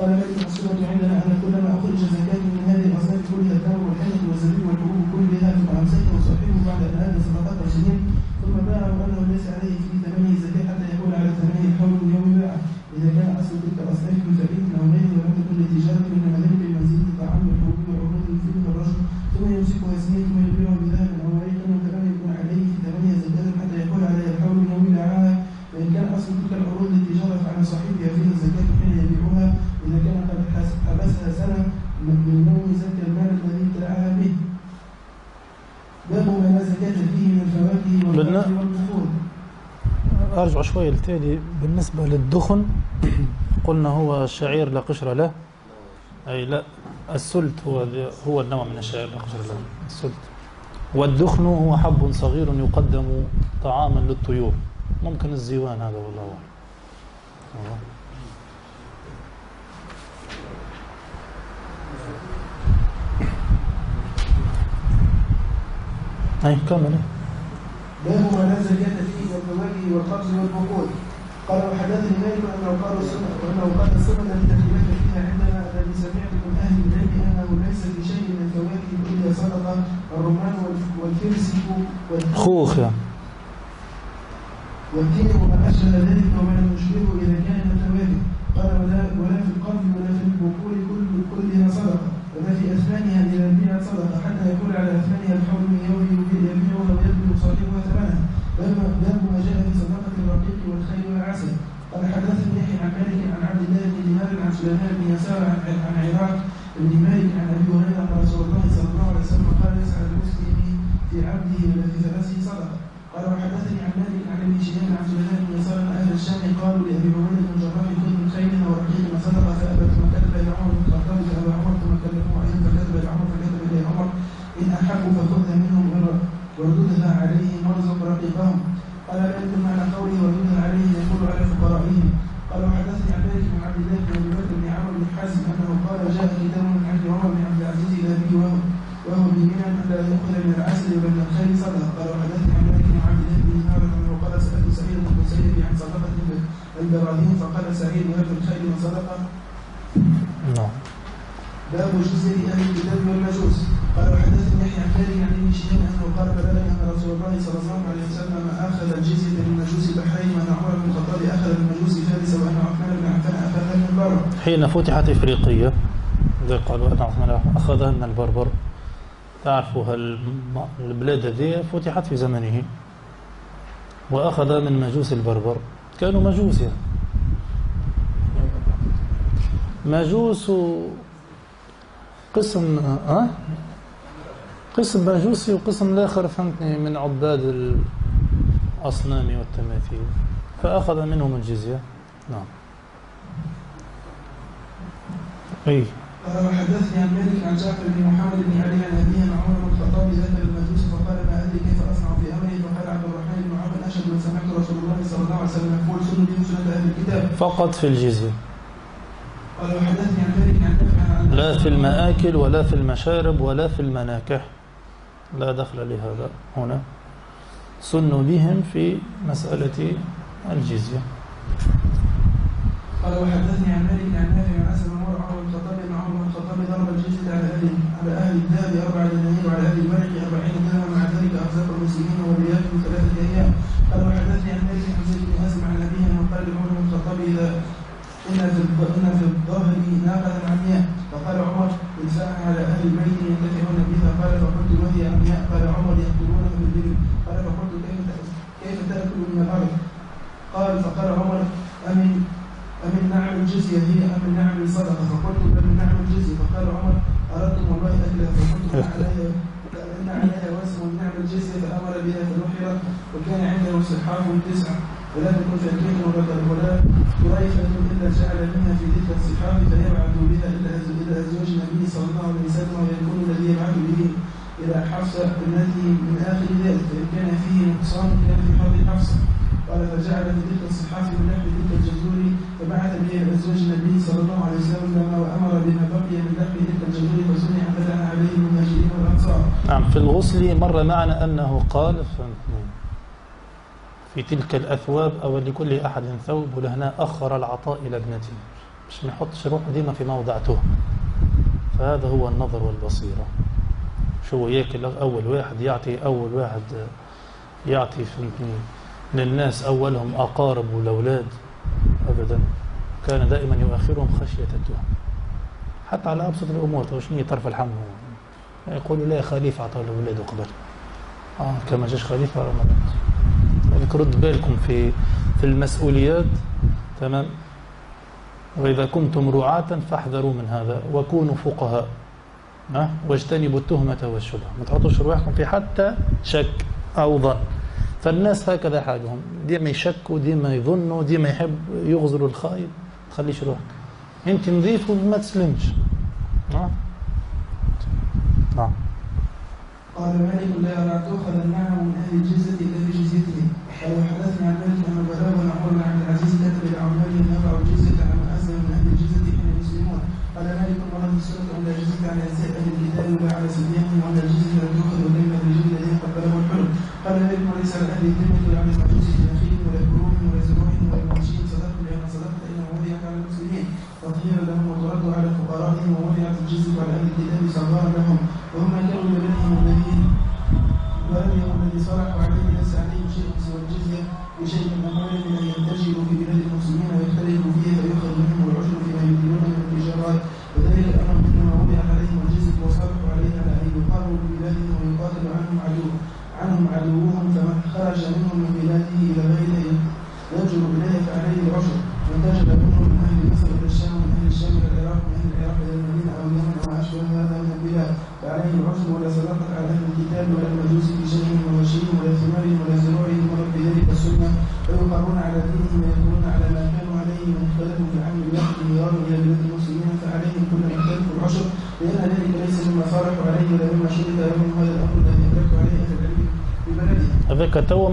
قال ليس مقصودا عند أرجع شوي لتالي بالنسبة للدخن قلنا هو شعير لا قشر له. أي لا السلت هو هو النوع من الشعير لا قشر له السلت. والدخن هو حب صغير يقدم طعاما للطيور. ممكن الزيوان هذا والله أعلم. أي كمل. باب ما لا زكاة فيه والفواكه والخبز والبخور قال وحدثني مالك أنه قال السنة وانه قال السنة التي خلاف فيها عندنا الذي سمعت من أهل العلم انه ليس في شيء من الفواكه إلا صدقة. الرمان والف- والفرسك والتين خوخ يعني والتين وما اشبه ذلك وما يشبهه إذا كان الفواكه قال ولا ولا في القلب ولا في البخور كل كلها صدقة. ولا في اثمانها اذا بيعت صدقة حتى يكون على اثمانها الحول من يوم يبيعها صاحبها باب باب ما جاء في صدقه الرقيق والخيل والعسل. قال حدثني يحيى عن مالك عن عبد الله بن دينار عن سليمان بن يسار عن عن عراق بن مالك عن أبي هريرة ان رسول الله صلى الله عليه وسلم قال يسعى المسلم في عبده ولا في فرسه صدقه قال وحدثني عن مالك عن ابن شهاب عن سليمان بن يسار أن أهل الشام قالوا لأبي هريرة بن جراح من خيلنا ورقيقنا صدقه فابى ثم كتب إلى عمر بن الخطاب فابى عمر ثم كلمه أيضا فكتب إلى عمر فكتب إلى عمر ان احبوا فخذها منهم ورددها عليهم وارزق رقيقهم قال مالك معنى قوله ورددها عليهم يقول على فقرائهم قال وحدثني عن مالك بن عبد الله بن ابي بكر بن عمرو بن حزم انه قال جاء كتاب من عند عمر بن عبد العزيز إلى ابي وهو وهو بمنى ان لا يؤخذ من العسل ولا من الخير صدقه قال وحدثني عن مالك بن عبد الله بن دينار انه قال سالت سعيد بن المسيب عن صدقه البراهين فقال سعيد وفي الخير من صدقه نعم باب جزء أهل الكتاب والمجوس قال وحدثني يحيى عن مالك عن ابن شهاب انه قال بلغني ان رسول الله صلى الله عليه وسلم اخذ الجزيه من مجوس البحرين وان عمر بن الخطاب اخذ من مجوس فارس وان عثمان بن عفان اخذها من البر حين فتحت إفريقية زي قالوا أخذها من البربر تعرفوا البلاد هذه فتحت في زمنه. وأخذ من مجوس البربر. كانوا مجوس يعني. مجوس قسم أه؟ قسم مجوسي وقسم الآخر فهمتني من عباد الأصنام والتماثيل. فأخذ منهم الجزية. نعم. قال وحدثني عن مالك عن جعفر بن محمد بن علي عن أبيه عن عمر بن الخطاب ذكر المجوس فقال ما أدري كيف أصنع في أمري؟ فقال عبد الرحمن بن عوف اشهد ان سمعت رسول الله صلى الله عليه وسلم يقول سنوا بهم سنه أهل الكتاب. فقط في الجزية. قال وحدثني عن مالك عن نافع لا في المآكل ولا في المشارب ولا في المناكح. لا دخل لهذا هنا. سن بهم في مسألة الجزية. قال وحدثني عن مالك عن نافع عن اسد بن عمر عمر الخطاب إن عمر بن الخطاب ضرب الجزيه على أهل على أهل الذهب أربع دنانير وعلى أهل الورق أربعين درهم مع ذلك ارزاق المسلمين في ثلاثة أيام قال وحدثني عن مالك عن زيد بن هازم عن أبيه أنه قال لعمر بن الخطاب اذا إن في إن في الظهر ناقة عمياء. فقال عمر ادفعها على أهل البيت ينتفعون بها. قال فقلت وهي عمياء. قال عمر يقتلونها بالبر قال فقلت كيف كيف تأكل من الأرض قال فقال عمر امن أمن نعم الجزية هي أمن نعم الصدقة فقلت بل نعم الجزية فقال عمر أردتم والله أكلها فقلت إن علي إن علي واسم نعم الجزية فأمر بها فنحرت وكان عنده صحاف تسعة ولم يكن فكين ولا ولا طريفة إلا جعل منها في تلك الصحاف فيبعث بها إلى أز- إلى أزواج النبي صلى الله عليه وسلم ويكون الذي يبعث به إلى حفصة التي من آخر ذلك فإن كان فيه نقصان كان في حوض حفصة قال فجعل في تلك الصحاف من لحم تلك الجزور فبعث به إلى أزواج النبي صلى الله عليه وسلم وأمر بما بقي من لحم تلك الجزور فصنع فتح عليه المهاجرين والأنصار نعم. في الغسل مر معنا أنه قال في تلك الأثواب أو لكل أحد ثوب ولهنا أخر العطاء إلى ابنته. مش نحطش روح ديما في موضع تهم فهذا هو النظر والبصيرة. شو ياكل أول واحد يعطي أول واحد يعطي فهمتني للناس أولهم أقارب والأولاد أبدا. كان دائما يؤخرهم خشية التهم حتى على أبسط الأمور تو شنو هي طرف الحمل. يقولوا لا خليفة أعطاه لأولاده قبل آه كما جاش خليفة رمضان رد بالكم في في المسؤوليات. تمام؟ وإذا كنتم رعاة فاحذروا من هذا وكونوا فقهاء. أه؟ واجتنبوا التهمة والشبهة. ما تحطوش رواحكم في حتى شك أو ظن. فالناس هكذا حالهم. ديما يشكوا ديما يظنوا ديما يحب يغزروا الخايب. ما تخليش روحك. انت نظيف وما تسلمش. نعم قال مالك لا يرى تؤخذ معه من أهل الجزيه إلا بجزيته قال وحدثني عن مالك ان بلغنا عمر بن عبد العزيز كتب إلى عمال يرفع الجزيه عن اسلم من أهل الجزيه حين المسلمون. قال مالك مرة السنة أن لا جزية على أهل الكتاب ولا على وأن الجزية لا تؤخذ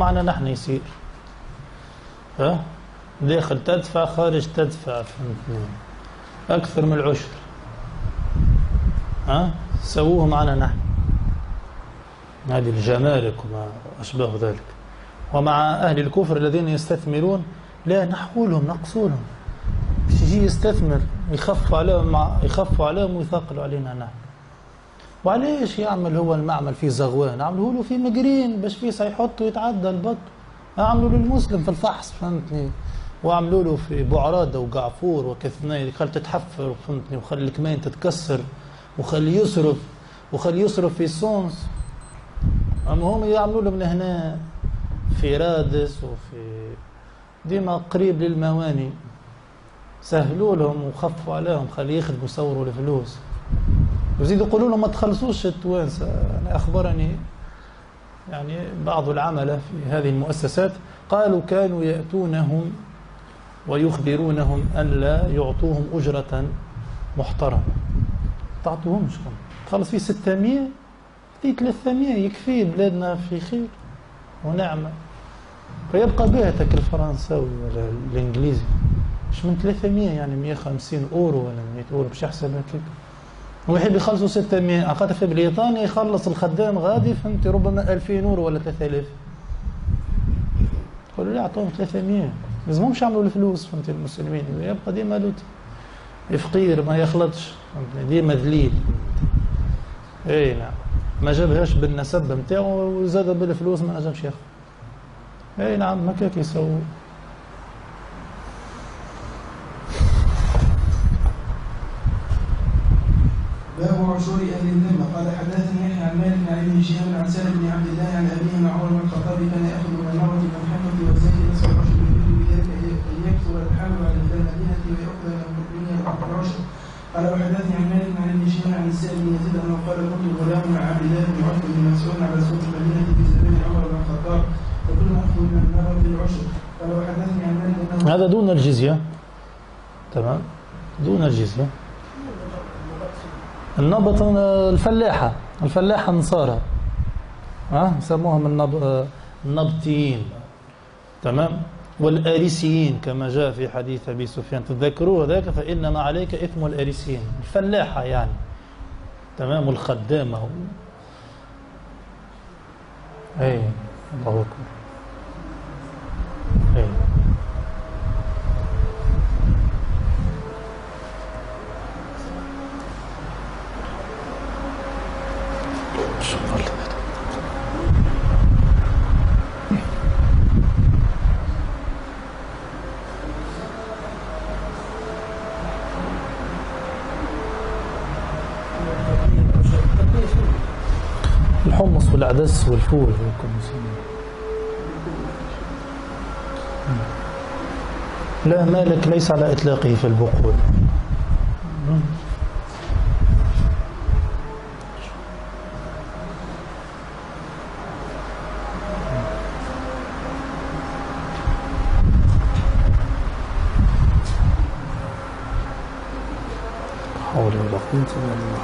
معنا نحن يصير. ها؟ داخل تدفع خارج تدفع فهمتني؟ أكثر من العشر. ها؟ سووه معنا نحن. هذه الجمارك وما أشبه ذلك. ومع أهل الكفر الذين يستثمرون لا نحولهم نقصولهم يجي يستثمر يخفوا عليهم يخفوا عليهم ويثقلوا علينا نحن. وعليش يعمل هو المعمل في زغوان؟ عملوا له في مجرين باش فيه سيحط ويتعدى البط. عملوا للمسلم في الفحص فهمتني؟ وعملوا له في بعرادة وقعفور وكثنين خل تتحفر فهمتني؟ وخلي الكمين تتكسر وخلي يصرف وخلي يصرف في السونس أما هم يعملوا له من هنا في رادس وفي ديما قريب للمواني. سهلوا لهم وخفوا عليهم خلي يخدموا يصوروا الفلوس. وزيد يقولوا لهم ما تخلصوش التوانسة أنا أخبرني يعني بعض العملة في هذه المؤسسات. قالوا كانوا يأتونهم ويخبرونهم أن لا يعطوهم أجرة محترمة. تعطوهمش تخلص فيه 600 في 300 يكفي بلادنا في خير ونعمة. فيبقى بيتك الفرنساوي ولا الإنجليزي. مش من 300 يعني 150 أورو ولا 100 أورو باش يحسبها كيف ويحب يخلصوا 600 عقد في بريطانيا يخلص الخدام غادي فهمت ربما 2000 اورو ولا 3000 قالوا لي أعطوهم 300 لازمهمش يعملوا الفلوس فهمت المسلمين. يبقى ديما لوت. فقير ما يخلطش ديما ذليل. اي نعم. ما جابهاش بالنسب نتاعو وزاد بالفلوس ما نجمش ياخذ. اي نعم هكاك يسووا باب عشور أهل الذمة. قال حدثني يحيى عن مالك عن ابن شهاب عن سالم بن عبد الله عن أبيه عن عمر بن الخطاب كان يأخذ من المراه من حمله وزيد نصف العشر يريد بذلك أن يكثر الحمل على أهل المدينة ويأخذ من الدنيا العشر قال وحدثني عن مالك عن ابن شهاب عن سالم بن يزيد أنه قال كنت غلام مع عبد الله بن عتبه بن مسعود على سوق المدينة في زمان عمر بن الخطاب فكنا نأخذ من المراه العشر قال وحدثني عن مالك أنه هذا دون الجزية. تمام. دون الجزية. النبط الفلاحة الفلاحة نصارى ها؟ يسموهم النب... النبطيين. تمام؟ والآريسيين كما جاء في حديث أبي سفيان. تذكروه ذاك؟ فإنما عليك إثم الآريسيين. الفلاحة يعني. تمام؟ الخدامة أي الله أكبر. أي الحمص والعدس والفول. لا مالك ليس على إطلاقه في البقول انت من-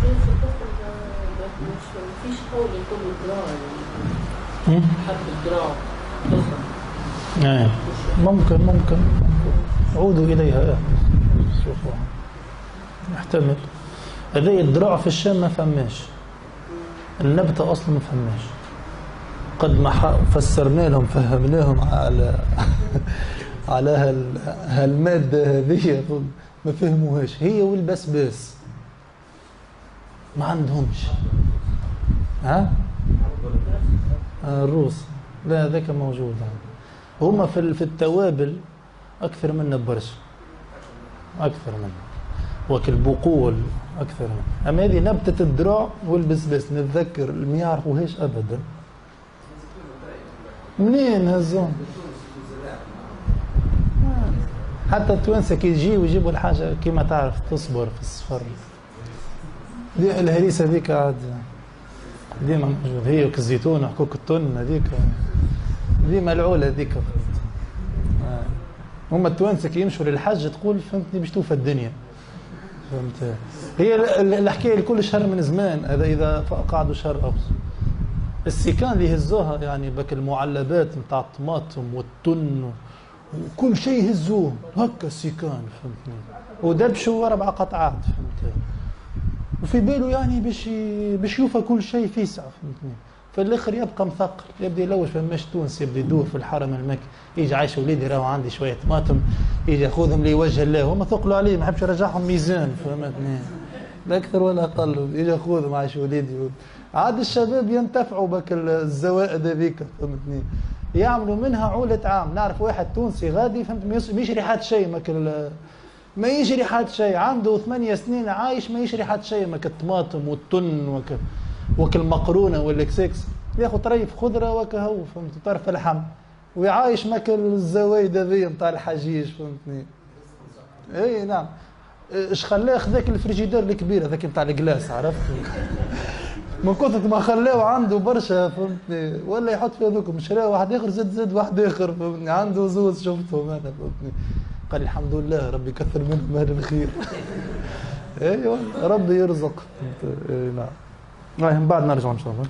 شوف الطفل ده مش مفيش حول يكون الدراع يعني هم؟ حد الدراع ضخم إيه ممكن ممكن عودوا إليها إيه. شوفوا يحتمل في الشام ما فماش. النبتة أصلا ما فماش. قد ما فسرنا لهم فهمناهم على على هال هالمادة هذه ما فهموهاش. هي والبسباس. ما عندهمش. ها؟ الروس. لا ذاك موجود. هما في التوابل أكثر منا برشا. أكثر منا. وكالبقول أكثر. أما هذه نبتة الدراع والبسباس نتذكر ما يعرفوهاش أبدا. منين هزون حتى التوانسة كي يجيو يجيبوا الحاجة كيما تعرف تصبر في الصفر. الهريسة ذيك عاد. ديما موجود هي الزيتون وحكوك التن هذيك. ديما العولة هذيك. آه. هم التوانسة كي يمشوا للحج تقول فهمتني باش توفى الدنيا. فهمت هي ال- ال- الحكاية الكل شهر من زمان هذا إذا ف- قعدوا شهر أوس السيكان اللي يهزوها يعني بك المعلبات نتاع الطماطم والتن وكل شيء يهزوه هكا السيكان فهمتني؟ ودبشوا أربع قطعات فهمت وفي باله يعني باش باش يوفى كل شيء في ساعة فهمتني فالاخر يبقى مثقل يبدأ يلوج فماش تونس يبدأ يدور في الحرم المكي. يجي عايش وليدي راهو عندي شوية طماطم يجي ياخذهم لوجه الله هما ثقلوا عليه ما حبش يرجعهم ميزان فهمتني؟ لا أكثر ولا أقل. يجي ياخذهم عايش وليدي. عاد الشباب ينتفعوا بك الزوائد هذيك فهمتني؟ يعملوا منها عولة عام. نعرف واحد تونسي غادي فهمت؟ ما يشري حد شيء ماك ما يشري حد شيء. عنده ثمانية سنين عايش ما يشري حد شيء ماك الطماطم والتن وك وك المقرونه والاكسكس ياخذ طريف خضره وكهو فهمت؟ طرف اللحم ويعايش ماك الزوايد هذي نتاع الحجيج فهمتني؟ إي نعم. إيش خلاه خذاك الفريجيدير الكبير هذاك نتاع ال glace عرفت؟ من كثر ما خلاه عنده برشا فهمتني؟ ولا يحط في هذوك شرا واحد آخر زاد زاد واحد آخر فهمتني؟ عنده زوز شفتهم أنا فهمتني؟ قال الحمد لله ربي كثر منهم أهل الخير. أيوه ربي يرزق؟ إيه نعم. من بعد نرجع ان شاء الله